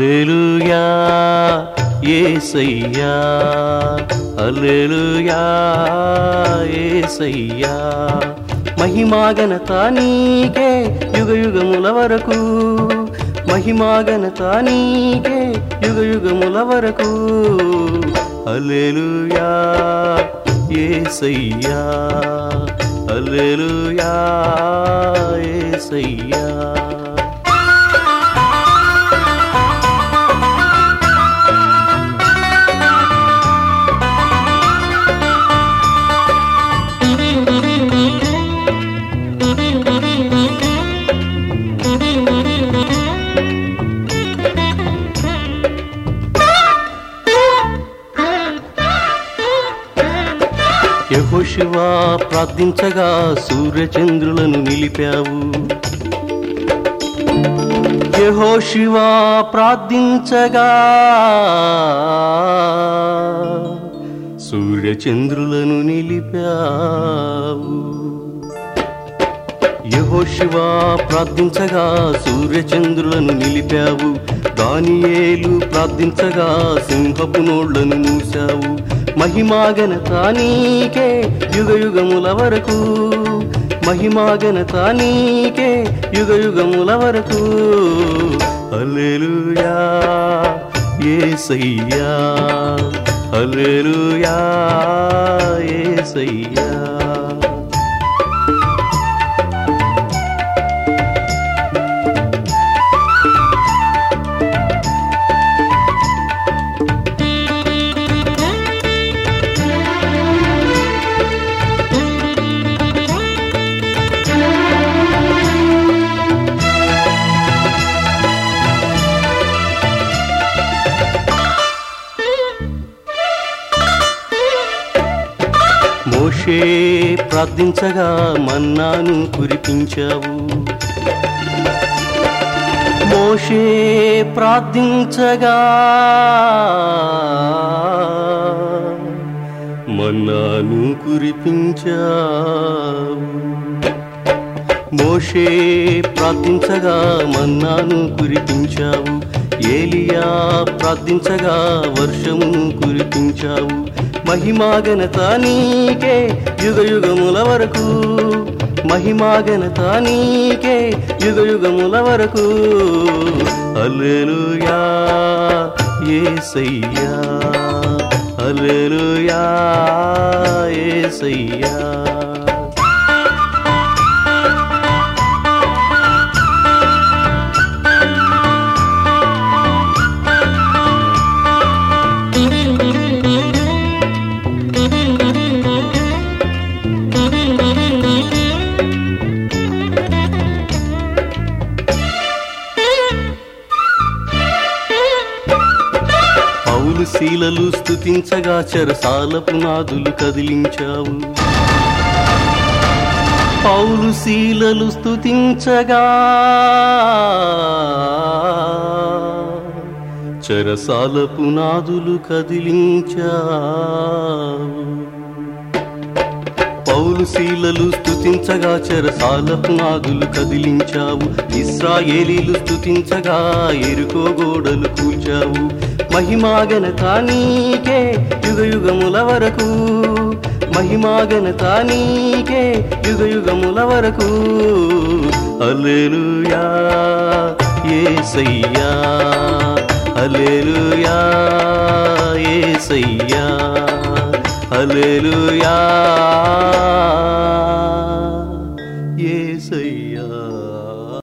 Alleluia ఏసయ్యా అల్లెలుయా ఏసయ్యా. మహిమాగనత నీకే యుగ యుగముల వరకు. మహిమాగనత నీకే యుగ యుగముల వరకు. అల్లెలుయా ఏసయ్యా అల్లెలుయా ఏసయ్యా. యహోశివా ప్రార్థించగా సూర్యచంద్రులను నిలిపావు. యహోశివా ప్రార్థించగా సూర్యచంద్రులను నిలిపావు. యహోశివా ప్రార్థించగా సూర్యచంద్రులను నిలిపావు. దానియేలు ప్రార్థించగా సింహపు నోళ్ళను మూశావు. మహిమాగన తానీకే యుగయుగముల వరకు మహిమాగన తానీకే యుగయుగముల వరకు అల్లెలుయా ఏసయ్యా. అల్లెలుయా ఏసయ్యా. మోషే ప్రార్థించగా మన్నాను కురిపించావు. మోషే ప్రార్థించగా మన్నాను కురిపించావు. మోషే ప్రార్థించగా మన్నాను కురిపించావు. ఏలియా ప్రార్థించగా వర్షమును కురిపించావు. మహిమాగనత నీకే యుగ యుగముల వరకు. మహిమాగనత నీకే యుగ యుగముల వరకు. అల్లెలుయా ఏసయ్యా. అల్లెలుయా ఏసయ్యా. పౌలు శీలలు స్థుతించగా చరసాలపు నాదులు కదిలించావు. పౌలు శీలలు స్థుతించగా చరసాలపు నాదులు కదిలించావు. పౌలు శీలలు స్థుతించగా చెరసాలపు నాగులు కదిలించావు. ఇస్రాయేలీలు స్థుతించగా ఎరుకో గోడలు కూల్చావు. మహిమాగనత నీకే యుగయుగముల వరకు. మహిమాగనత నీకే యుగ యుగముల వరకు. అల్లెలుయా ఏసయ్యా. అల్లెలుయా ఏసయ్యా. అల్లెలుయా